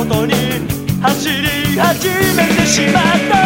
音に走り始めてしまった。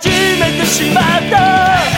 始めてしまった。